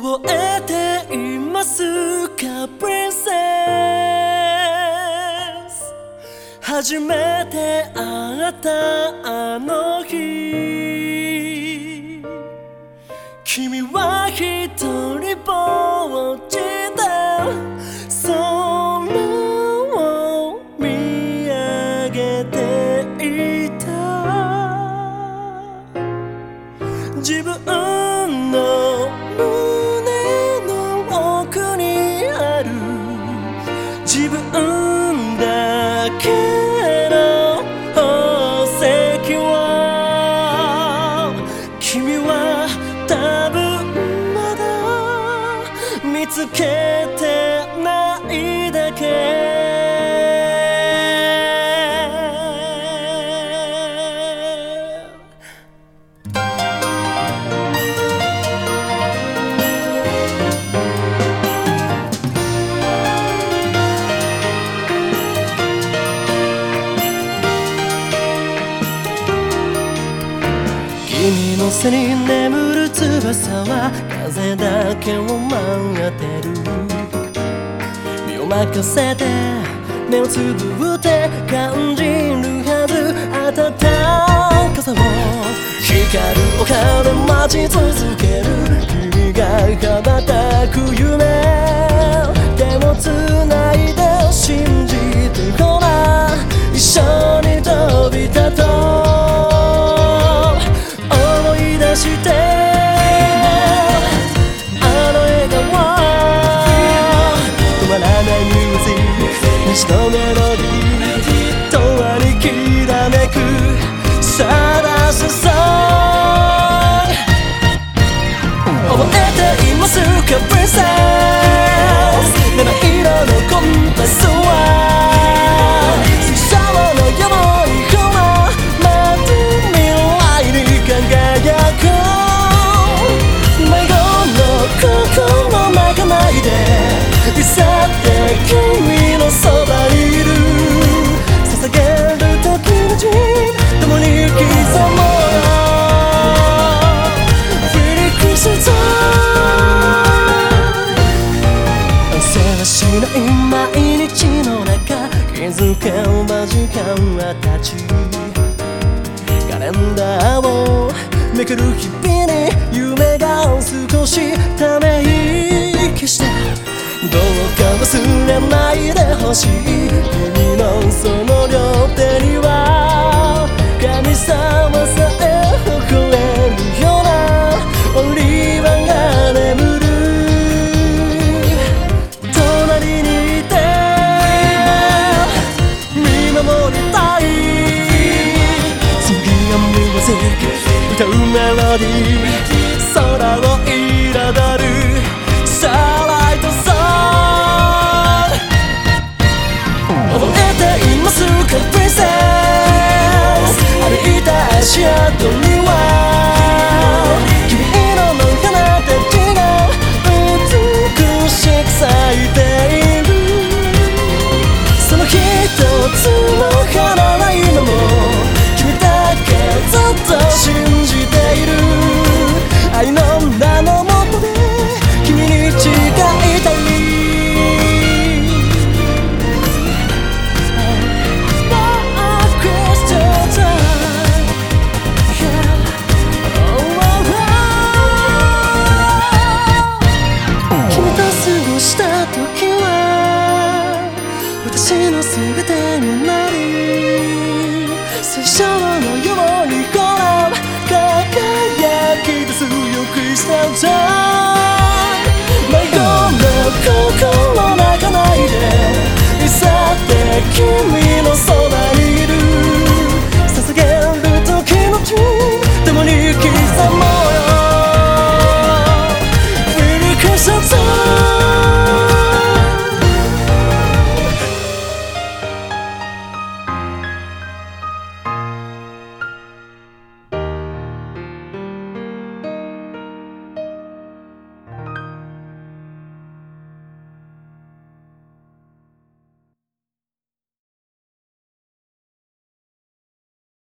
覚えていますかプリンセス初めて会ったあの日。君は一人ぼっちで空を見上げていた。自分自分だけの宝石を君は多分まだ見つけ君の背に眠る翼は風だけを待ってる。身を任せて目をつぶって感じるはず。暖かさを光る丘で待ち続ける。君が羽ばたく夢。手をつないでク私のメロディー永遠にきらめくサラスソン覚えていますかプリンセス七色のコンパスは水晶のようにほら待つ未来に輝く迷子の心泣かないでいさって君気づけば時間は経ちカレンダーをめくる日々に夢が少しため息してどうか忘れないでほしい君のその両手には神様歌うメロディー。空を私の全てになり最初のようにほら輝き出すよクリスタルタイム迷子の心泣かないでいさって君